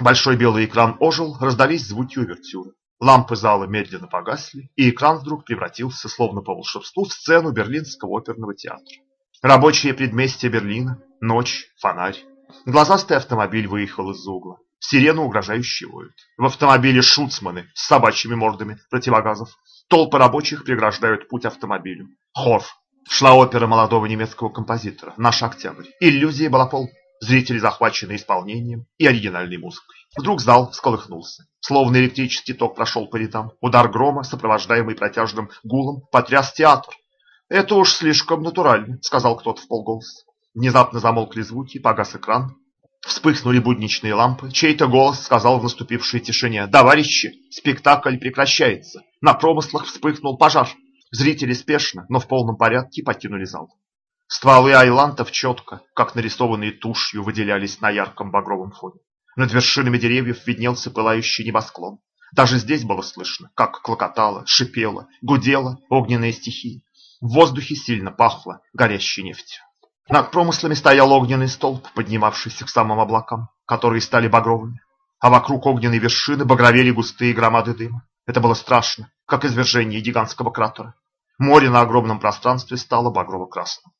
большой белый экран ожил, раздались звуки увертюры. Лампы зала медленно погасли, и экран вдруг превратился, словно по волшебству, в сцену Берлинского оперного театра. Рабочие предместья Берлина, ночь, фонарь, Глазастый автомобиль выехал из угла. Сирену угрожающе воют. В автомобиле шуцманы с собачьими мордами противогазов. Толпы рабочих преграждают путь автомобилю. Хор. Шла опера молодого немецкого композитора «Наш октябрь». Иллюзия была пол. Зрители захвачены исполнением и оригинальной музыкой. Вдруг зал всколыхнулся. Словно электрический ток прошел по рядам. Удар грома, сопровождаемый протяжным гулом, потряс театр. «Это уж слишком натурально», — сказал кто-то в полголоса. Внезапно замолкли звуки, погас экран. Вспыхнули будничные лампы. Чей-то голос сказал в наступившей тишине. «Товарищи, спектакль прекращается. На промыслах вспыхнул пожар». Зрители спешно, но в полном порядке покинули зал. Стволы айлантов четко, как нарисованные тушью, выделялись на ярком багровом фоне. Над вершинами деревьев виднелся пылающий небосклон. Даже здесь было слышно, как клокотало, шипело, гудело огненная стихия. В воздухе сильно пахло горящей нефтью. Над промыслами стоял огненный столб, поднимавшийся к самым облакам, которые стали багровыми, а вокруг огненной вершины багровели густые громады дыма. Это было страшно, как извержение гигантского кратера. Море на огромном пространстве стало багрово-красным.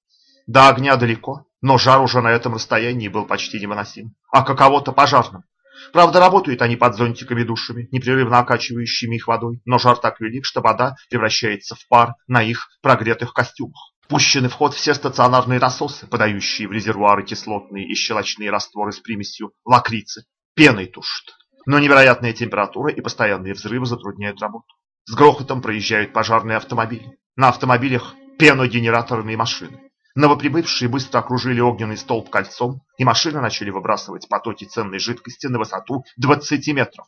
До огня далеко, но жар уже на этом расстоянии был почти невыносим, а каково-то пожарным. Правда, работают они под зонтиками-душами, непрерывно окачивающими их водой, но жар так велик, что вода превращается в пар на их прогретых костюмах. Пущены в ход все стационарные насосы, подающие в резервуары кислотные и щелочные растворы с примесью лакрицы. Пеной тушат. Но невероятная температура и постоянные взрывы затрудняют работу. С грохотом проезжают пожарные автомобили. На автомобилях пеногенераторные машины. Новоприбывшие быстро окружили огненный столб кольцом, и машины начали выбрасывать потоки ценной жидкости на высоту 20 метров.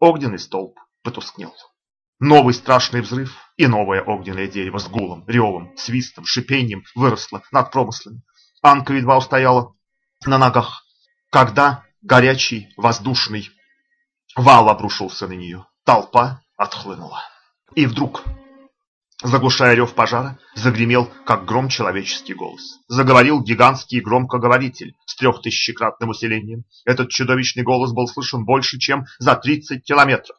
Огненный столб потускнел. Новый страшный взрыв и новое огненное дерево с гулом, ревом, свистом, шипением выросло над промыслами. Анка едва устояла на ногах, когда горячий воздушный вал обрушился на нее. Толпа отхлынула. И вдруг, заглушая рев пожара, загремел, как гром, человеческий голос. Заговорил гигантский громкоговоритель с трехтысячекратным усилением. Этот чудовищный голос был слышен больше, чем за 30 километров.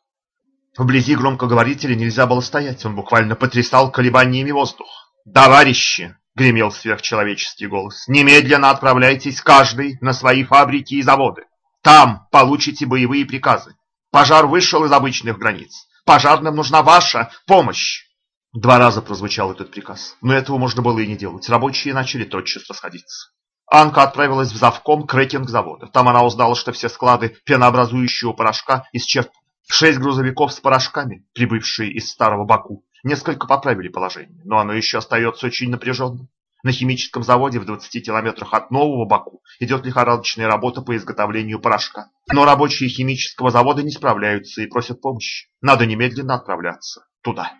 Вблизи громкоговорителя нельзя было стоять, он буквально потрясал колебаниями воздух. «Товарищи!» — гремел сверхчеловеческий голос. «Немедленно отправляйтесь каждый на свои фабрики и заводы. Там получите боевые приказы. Пожар вышел из обычных границ. Пожарным нужна ваша помощь!» Два раза прозвучал этот приказ, но этого можно было и не делать. Рабочие начали тотчас расходиться. Анка отправилась в завком крекинг завода. Там она узнала, что все склады пенообразующего порошка исчерпаны. Шесть грузовиков с порошками, прибывшие из старого Баку, несколько поправили положение, но оно еще остается очень напряженным. На химическом заводе в 20 километрах от нового Баку идет лихорадочная работа по изготовлению порошка. Но рабочие химического завода не справляются и просят помощи. Надо немедленно отправляться туда.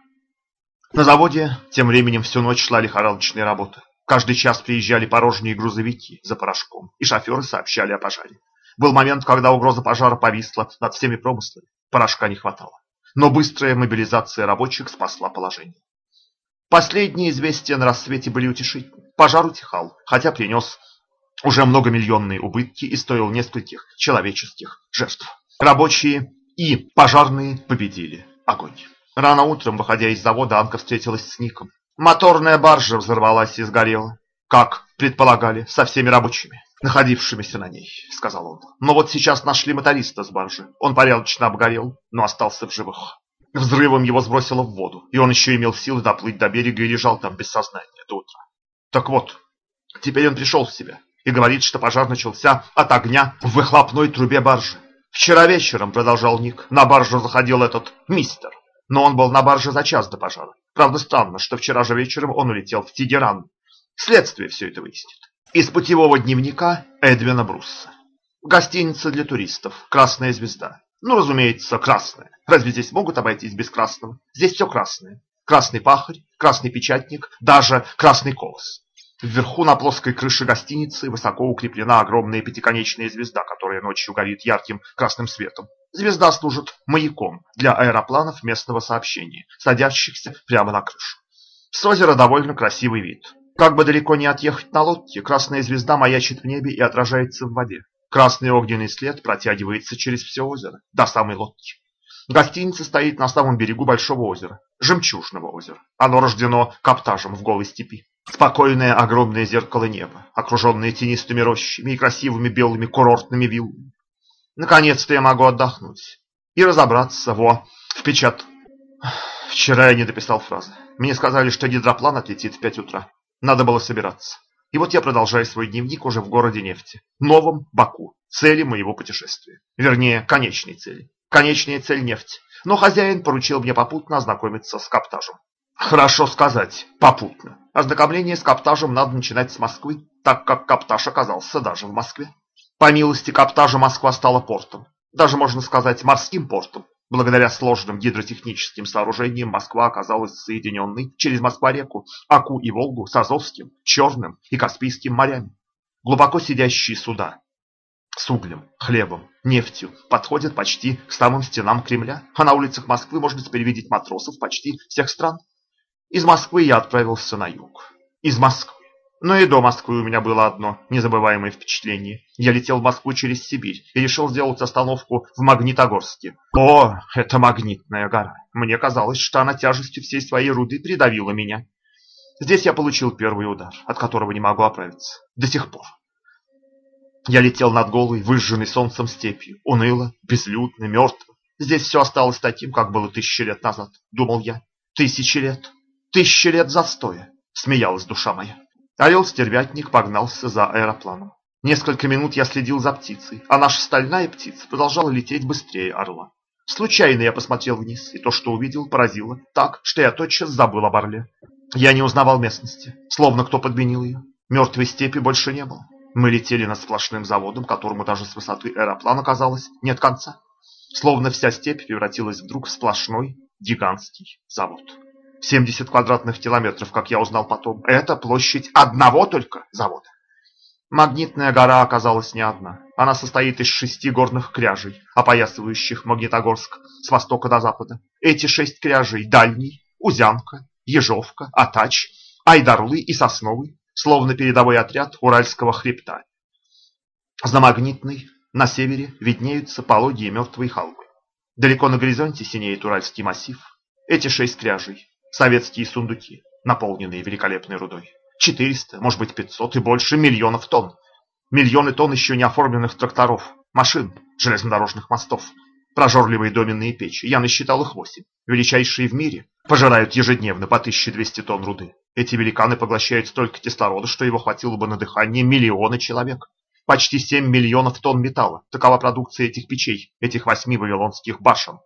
На заводе тем временем всю ночь шла лихорадочная работа. Каждый час приезжали порожние грузовики за порошком, и шоферы сообщали о пожаре. Был момент, когда угроза пожара повисла над всеми промыслами. Порошка не хватало. Но быстрая мобилизация рабочих спасла положение. Последние известия на рассвете были утешительны. Пожар утихал, хотя принес уже многомиллионные убытки и стоил нескольких человеческих жертв. Рабочие и пожарные победили огонь. Рано утром, выходя из завода, Анка встретилась с Ником. Моторная баржа взорвалась и сгорела, как предполагали, со всеми рабочими находившимися на ней, сказал он. Но вот сейчас нашли моториста с баржи. Он порядочно обгорел, но остался в живых. Взрывом его сбросило в воду, и он еще имел силы доплыть до берега и лежал там без сознания до утра. Так вот, теперь он пришел в себя и говорит, что пожар начался от огня в выхлопной трубе баржи. Вчера вечером, продолжал Ник, на баржу заходил этот мистер, но он был на барже за час до пожара. Правда, странно, что вчера же вечером он улетел в Тегеран. Следствие все это выяснит. Из путевого дневника Эдвина Брусса. Гостиница для туристов. Красная звезда. Ну, разумеется, красная. Разве здесь могут обойтись без красного? Здесь все красное. Красный пахарь, красный печатник, даже красный колос. Вверху на плоской крыше гостиницы высоко укреплена огромная пятиконечная звезда, которая ночью горит ярким красным светом. Звезда служит маяком для аэропланов местного сообщения, садящихся прямо на крышу. С озера довольно красивый вид. Как бы далеко не отъехать на лодке, красная звезда маячит в небе и отражается в воде. Красный огненный след протягивается через все озеро, до самой лодки. Гостиница стоит на самом берегу большого озера, жемчужного озера. Оно рождено каптажем в голой степи. Спокойное огромное зеркало неба, окруженное тенистыми рощами и красивыми белыми курортными виллами. Наконец-то я могу отдохнуть и разобраться во впечат. Вчера я не дописал фразы. Мне сказали, что гидроплан отлетит в пять утра. Надо было собираться. И вот я продолжаю свой дневник уже в городе нефти, новом Баку, цели моего путешествия. Вернее, конечной цели. Конечная цель – нефть. Но хозяин поручил мне попутно ознакомиться с Каптажем. Хорошо сказать, попутно. Ознакомление с Каптажем надо начинать с Москвы, так как Каптаж оказался даже в Москве. По милости Каптажа Москва стала портом, даже можно сказать морским портом. Благодаря сложным гидротехническим сооружениям Москва оказалась соединенной через Москва-реку, Аку и Волгу с Азовским, Черным и Каспийским морями. Глубоко сидящие суда с углем, хлебом, нефтью подходят почти к самым стенам Кремля, а на улицах Москвы можно теперь видеть матросов почти всех стран. Из Москвы я отправился на юг. Из Москвы. Но и до Москвы у меня было одно незабываемое впечатление. Я летел в Москву через Сибирь и решил сделать остановку в Магнитогорске. О, это магнитная гора. Мне казалось, что она тяжестью всей своей руды придавила меня. Здесь я получил первый удар, от которого не могу оправиться. До сих пор. Я летел над голой, выжженной солнцем степью. Уныло, безлюдно, мертво. Здесь все осталось таким, как было тысячи лет назад, думал я. Тысячи лет. Тысячи лет застоя. Смеялась душа моя. Орел-стервятник погнался за аэропланом. Несколько минут я следил за птицей, а наша стальная птица продолжала лететь быстрее орла. Случайно я посмотрел вниз, и то, что увидел, поразило так, что я тотчас забыл об орле. Я не узнавал местности, словно кто подменил ее. Мертвой степи больше не было. Мы летели над сплошным заводом, которому даже с высоты аэроплана казалось нет конца. Словно вся степь превратилась вдруг в сплошной гигантский завод. 70 квадратных километров, как я узнал потом, это площадь одного только завода. Магнитная гора оказалась не одна. Она состоит из шести горных кряжей, опоясывающих Магнитогорск с востока до запада. Эти шесть кряжей – Дальний, Узянка, Ежовка, Атач, Айдарлы и Сосновый, словно передовой отряд Уральского хребта. За Магнитной на севере виднеются пологие мертвые холмы. Далеко на горизонте синеет Уральский массив. Эти шесть кряжей Советские сундуки, наполненные великолепной рудой. 400, может быть 500 и больше миллионов тонн. Миллионы тонн еще не оформленных тракторов, машин, железнодорожных мостов, прожорливые доменные печи. Я насчитал их восемь. Величайшие в мире пожирают ежедневно по 1200 тонн руды. Эти великаны поглощают столько кислорода, что его хватило бы на дыхание миллиона человек. Почти 7 миллионов тонн металла. Такова продукция этих печей, этих восьми вавилонских башен.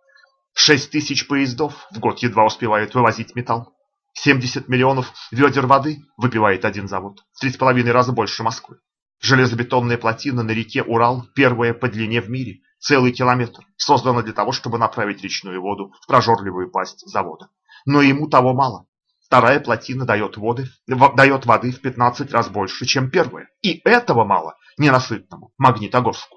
Шесть тысяч поездов в год едва успевают вывозить металл. 70 миллионов ведер воды выпивает один завод, в три с половиной раза больше Москвы. Железобетонная плотина на реке Урал, первая по длине в мире, целый километр, создана для того, чтобы направить речную воду в прожорливую пасть завода. Но ему того мало. Вторая плотина дает, воды, дает воды в 15 раз больше, чем первая. И этого мало ненасытному Магнитогорску.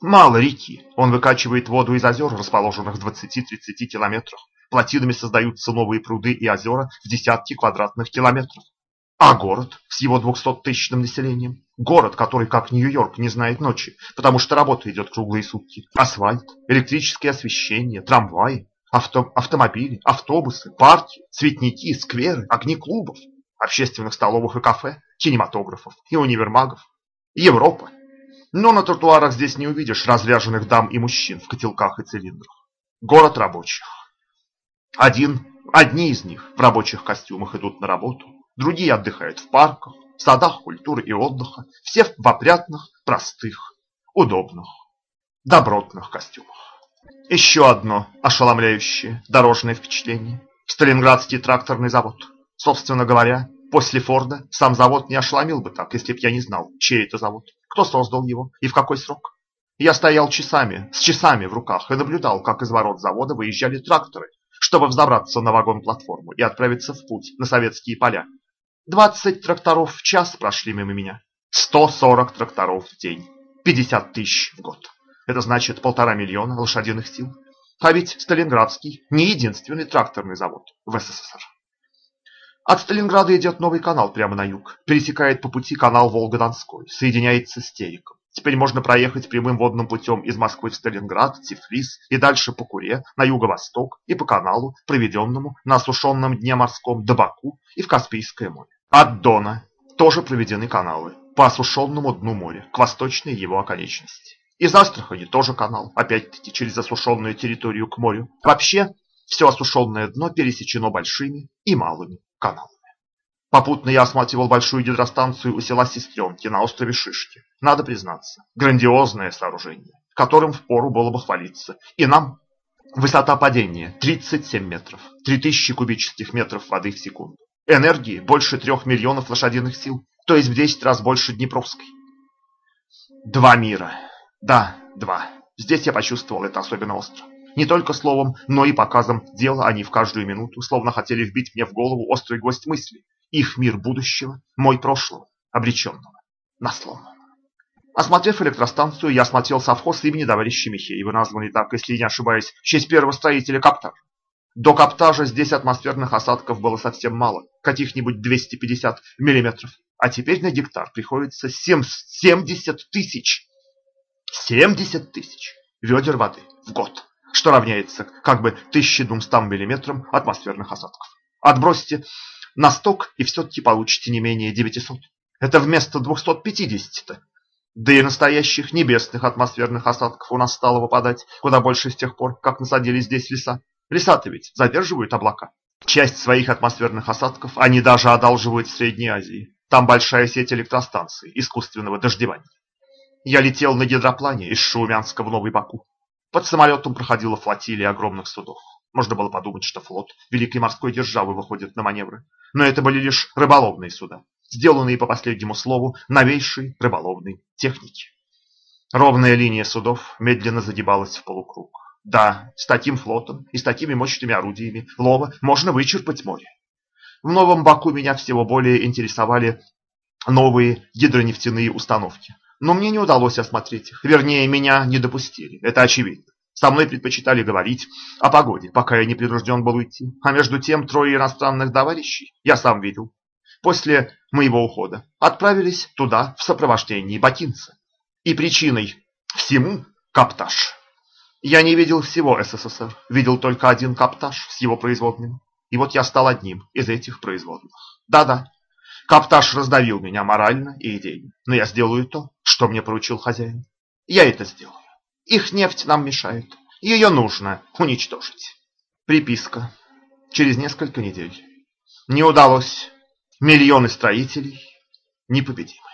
Мало реки. Он выкачивает воду из озер, расположенных в 20-30 километрах. Плотинами создаются новые пруды и озера в десятки квадратных километров. А город с его 200-тысячным населением? Город, который, как Нью-Йорк, не знает ночи, потому что работа идет круглые сутки. Асфальт, электрическое освещение, трамваи, авто, автомобили, автобусы, парки, цветники, скверы, огни клубов, общественных столовых и кафе, кинематографов и универмагов. Европа, но на тротуарах здесь не увидишь разряженных дам и мужчин в котелках и цилиндрах. Город рабочих. Один, одни из них в рабочих костюмах идут на работу, другие отдыхают в парках, в садах культуры и отдыха, все в опрятных, простых, удобных, добротных костюмах. Еще одно ошеломляющее дорожное впечатление. Сталинградский тракторный завод. Собственно говоря, после Форда сам завод не ошеломил бы так, если б я не знал, чей это завод. Кто создал его и в какой срок? Я стоял часами, с часами в руках и наблюдал, как из ворот завода выезжали тракторы, чтобы взобраться на вагон-платформу и отправиться в путь на советские поля. 20 тракторов в час прошли мимо меня. 140 тракторов в день. 50 тысяч в год. Это значит полтора миллиона лошадиных сил. А ведь Сталинградский не единственный тракторный завод в СССР. От Сталинграда идет новый канал прямо на юг. Пересекает по пути канал Волго-Донской. Соединяется с Тереком. Теперь можно проехать прямым водным путем из Москвы в Сталинград, Тифлис и дальше по Куре на юго-восток и по каналу, проведенному на осушенном дне морском до Баку и в Каспийское море. От Дона тоже проведены каналы по осушенному дну моря к восточной его оконечности. Из Астрахани тоже канал, опять-таки через осушенную территорию к морю. Вообще, все осушенное дно пересечено большими и малыми каналами. Попутно я осматривал большую гидростанцию у села Сестренки на острове Шишки. Надо признаться, грандиозное сооружение, которым впору было бы хвалиться. И нам высота падения 37 метров, 3000 кубических метров воды в секунду. Энергии больше 3 миллионов лошадиных сил, то есть в 10 раз больше Днепровской. Два мира. Да, два. Здесь я почувствовал это особенно остро. Не только словом, но и показом дела они в каждую минуту словно хотели вбить мне в голову острый гость мысли. Их мир будущего, мой прошлого, обреченного на слом. Осмотрев электростанцию, я осмотрел совхоз имени товарища Михеева, названный так, если не ошибаюсь, в честь первого строителя Каптар. До Каптажа здесь атмосферных осадков было совсем мало, каких-нибудь 250 миллиметров. А теперь на гектар приходится 70 тысяч. 70 тысяч ведер воды в год, что равняется как бы 1200 миллиметрам атмосферных осадков. Отбросьте на сток и все-таки получите не менее 900. Это вместо 250-то. Да и настоящих небесных атмосферных осадков у нас стало выпадать куда больше с тех пор, как насадили здесь леса. Леса-то ведь задерживают облака. Часть своих атмосферных осадков они даже одалживают в Средней Азии. Там большая сеть электростанций искусственного дождевания. Я летел на гидроплане из Шаумянска в Новый Баку. Под самолетом проходила флотилия огромных судов. Можно было подумать, что флот великой морской державы выходит на маневры. Но это были лишь рыболовные суда, сделанные по последнему слову новейшей рыболовной техники. Ровная линия судов медленно загибалась в полукруг. Да, с таким флотом и с такими мощными орудиями лова можно вычерпать море. В Новом Баку меня всего более интересовали новые гидронефтяные установки. Но мне не удалось осмотреть их. Вернее, меня не допустили. Это очевидно. Со мной предпочитали говорить о погоде, пока я не принужден был уйти. А между тем трое иностранных товарищей, я сам видел, после моего ухода отправились туда в сопровождении бакинца. И причиной всему Каптаж. Я не видел всего СССР, видел только один Каптаж с его производными. И вот я стал одним из этих производных. Да-да, Каптаж раздавил меня морально и идейно, но я сделаю то, что мне поручил хозяин. Я это сделаю. Их нефть нам мешает. Ее нужно уничтожить. Приписка. Через несколько недель. Не удалось. Миллионы строителей непобедимы.